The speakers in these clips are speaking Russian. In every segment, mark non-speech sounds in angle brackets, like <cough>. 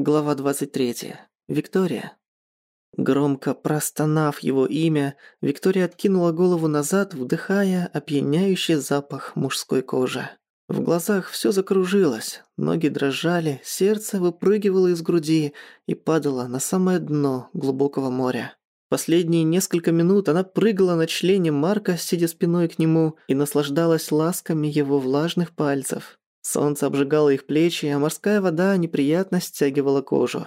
Глава 23. Виктория. Громко простонав его имя, Виктория откинула голову назад, вдыхая опьяняющий запах мужской кожи. В глазах всё закружилось, ноги дрожали, сердце выпрыгивало из груди и падало на самое дно глубокого моря. Последние несколько минут она прыгала на члене Марка, сидя спиной к нему, и наслаждалась ласками его влажных пальцев. Солнце обжигало их плечи, а морская вода неприятно стягивала кожу.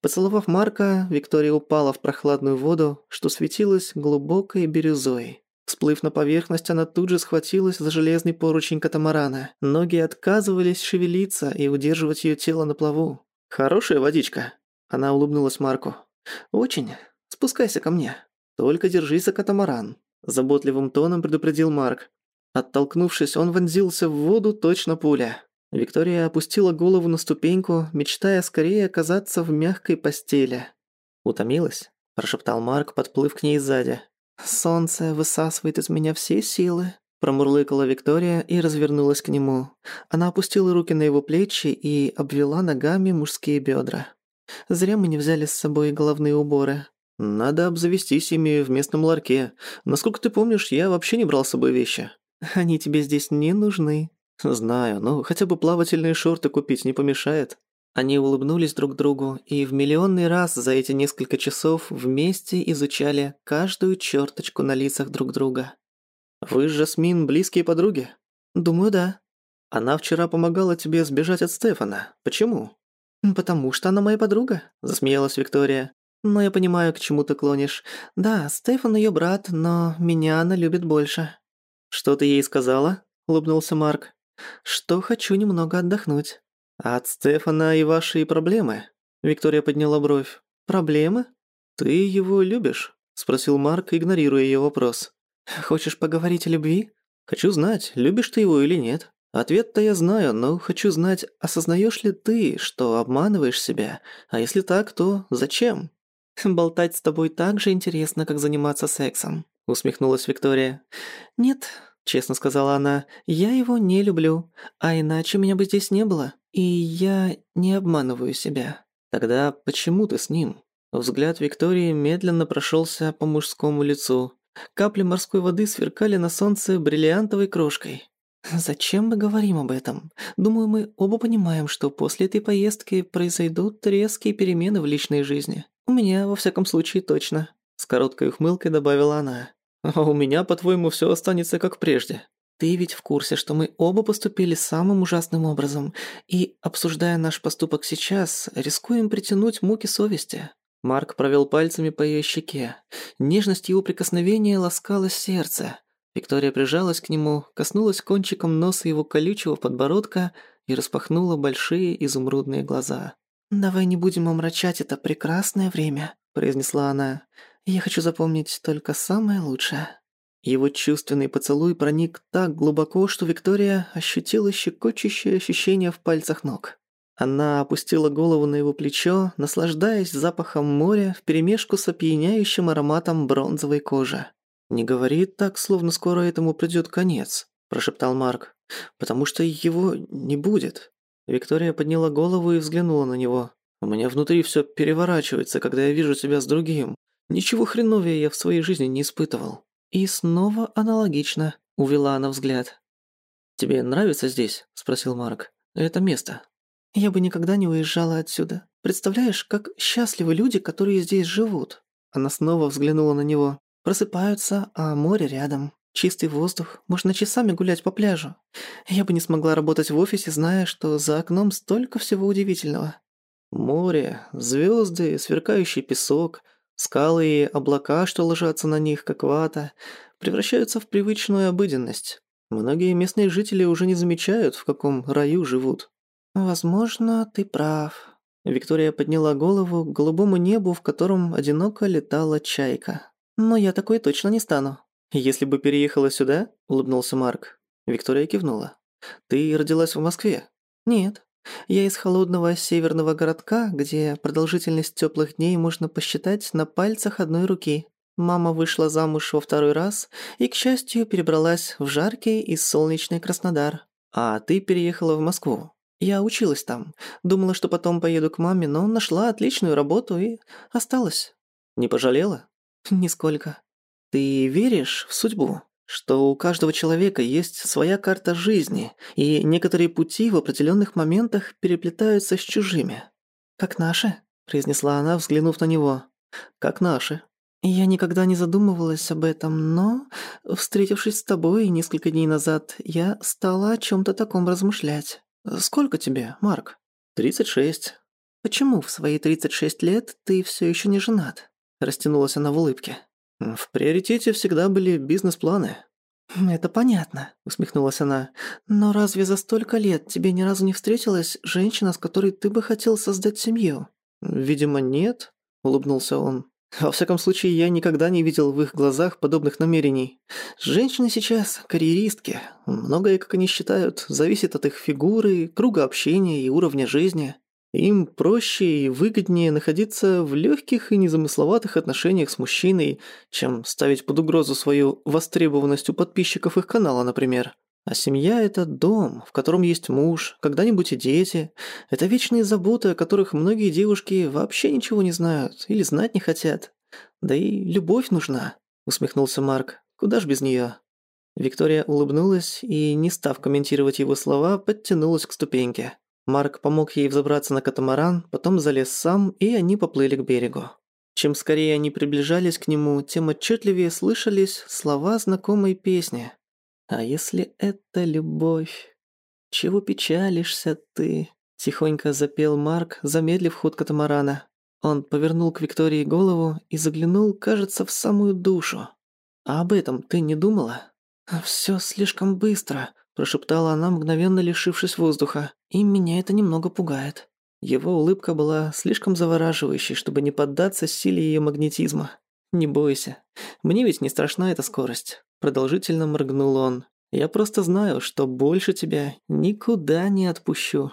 Поцеловав Марка, Виктория упала в прохладную воду, что светилась глубокой бирюзой. Всплыв на поверхность, она тут же схватилась за железный поручень катамарана. Ноги отказывались шевелиться и удерживать её тело на плаву. «Хорошая водичка?» Она улыбнулась Марку. «Очень. Спускайся ко мне. Только держись за катамаран», – заботливым тоном предупредил Марк. Оттолкнувшись, он вонзился в воду точно пуля. Виктория опустила голову на ступеньку, мечтая скорее оказаться в мягкой постели. «Утомилась?» – прошептал Марк, подплыв к ней сзади. «Солнце высасывает из меня все силы», – промурлыкала Виктория и развернулась к нему. Она опустила руки на его плечи и обвела ногами мужские бедра. «Зря мы не взяли с собой головные уборы». «Надо обзавестись ими в местном ларьке. Насколько ты помнишь, я вообще не брал с собой вещи». «Они тебе здесь не нужны». «Знаю, но хотя бы плавательные шорты купить не помешает». Они улыбнулись друг другу и в миллионный раз за эти несколько часов вместе изучали каждую черточку на лицах друг друга. «Вы с Жасмин близкие подруги?» «Думаю, да». «Она вчера помогала тебе сбежать от Стефана. Почему?» «Потому что она моя подруга», – засмеялась Виктория. «Но я понимаю, к чему ты клонишь. Да, Стефан её брат, но меня она любит больше». «Что ты ей сказала?» – улыбнулся Марк. «Что хочу немного отдохнуть». «От Стефана и ваши проблемы?» Виктория подняла бровь. «Проблемы? Ты его любишь?» – спросил Марк, игнорируя её вопрос. «Хочешь поговорить о любви?» «Хочу знать, любишь ты его или нет. Ответ-то я знаю, но хочу знать, осознаешь ли ты, что обманываешь себя? А если так, то зачем?» <laughs> «Болтать с тобой так же интересно, как заниматься сексом», — усмехнулась Виктория. «Нет», — честно сказала она, — «я его не люблю, а иначе меня бы здесь не было, и я не обманываю себя». «Тогда почему ты с ним?» Взгляд Виктории медленно прошелся по мужскому лицу. Капли морской воды сверкали на солнце бриллиантовой крошкой. «Зачем мы говорим об этом? Думаю, мы оба понимаем, что после этой поездки произойдут резкие перемены в личной жизни. У меня, во всяком случае, точно», — с короткой ухмылкой добавила она. «А у меня, по-твоему, всё останется как прежде». «Ты ведь в курсе, что мы оба поступили самым ужасным образом, и, обсуждая наш поступок сейчас, рискуем притянуть муки совести». Марк провел пальцами по её щеке. Нежность его прикосновения ласкала сердце. Виктория прижалась к нему, коснулась кончиком носа его колючего подбородка и распахнула большие изумрудные глаза. «Давай не будем омрачать это прекрасное время», – произнесла она. «Я хочу запомнить только самое лучшее». Его чувственный поцелуй проник так глубоко, что Виктория ощутила щекочущее ощущение в пальцах ног. Она опустила голову на его плечо, наслаждаясь запахом моря вперемешку с опьяняющим ароматом бронзовой кожи. «Не говори так, словно скоро этому придёт конец», – прошептал Марк. «Потому что его не будет». Виктория подняла голову и взглянула на него. «У меня внутри всё переворачивается, когда я вижу тебя с другим. Ничего хреновее я в своей жизни не испытывал». И снова аналогично, увела она взгляд. «Тебе нравится здесь?» – спросил Марк. «Это место». «Я бы никогда не уезжала отсюда. Представляешь, как счастливы люди, которые здесь живут?» Она снова взглянула на него. «Просыпаются, а море рядом. Чистый воздух, можно часами гулять по пляжу. Я бы не смогла работать в офисе, зная, что за окном столько всего удивительного. Море, звезды, сверкающий песок, скалы и облака, что ложатся на них, как вата, превращаются в привычную обыденность. Многие местные жители уже не замечают, в каком раю живут. «Возможно, ты прав». Виктория подняла голову к голубому небу, в котором одиноко летала чайка. «Но я такой точно не стану. «Если бы переехала сюда?» – улыбнулся Марк. Виктория кивнула. «Ты родилась в Москве?» «Нет. Я из холодного северного городка, где продолжительность тёплых дней можно посчитать на пальцах одной руки. Мама вышла замуж во второй раз и, к счастью, перебралась в жаркий и солнечный Краснодар. А ты переехала в Москву. Я училась там. Думала, что потом поеду к маме, но нашла отличную работу и осталась. Не пожалела? <laughs> Нисколько. Ты веришь в судьбу? Что у каждого человека есть своя карта жизни, и некоторые пути в определенных моментах переплетаются с чужими. Как наши, произнесла она, взглянув на него. Как наши. Я никогда не задумывалась об этом, но, встретившись с тобой несколько дней назад, я стала о чем то таком размышлять. Сколько тебе, Марк? Тридцать шесть. Почему в свои тридцать шесть лет ты все еще не женат? Растянулась она в улыбке. В приоритете всегда были бизнес-планы. «Это понятно», — усмехнулась она. «Но разве за столько лет тебе ни разу не встретилась женщина, с которой ты бы хотел создать семью?» «Видимо, нет», — улыбнулся он. Во всяком случае, я никогда не видел в их глазах подобных намерений. Женщины сейчас карьеристки. Многое, как они считают, зависит от их фигуры, круга общения и уровня жизни. Им проще и выгоднее находиться в легких и незамысловатых отношениях с мужчиной, чем ставить под угрозу свою востребованность у подписчиков их канала, например. А семья – это дом, в котором есть муж, когда-нибудь и дети. Это вечные заботы, о которых многие девушки вообще ничего не знают или знать не хотят. Да и любовь нужна, усмехнулся Марк. Куда ж без нее? Виктория улыбнулась и, не став комментировать его слова, подтянулась к ступеньке. Марк помог ей взобраться на катамаран, потом залез сам, и они поплыли к берегу. Чем скорее они приближались к нему, тем отчетливее слышались слова знакомой песни. «А если это любовь? Чего печалишься ты?» Тихонько запел Марк, замедлив ход катамарана. Он повернул к Виктории голову и заглянул, кажется, в самую душу. «А об этом ты не думала?» «Всё слишком быстро», прошептала она, мгновенно лишившись воздуха. «И меня это немного пугает». Его улыбка была слишком завораживающей, чтобы не поддаться силе её магнетизма. «Не бойся. Мне ведь не страшна эта скорость», – продолжительно моргнул он. «Я просто знаю, что больше тебя никуда не отпущу».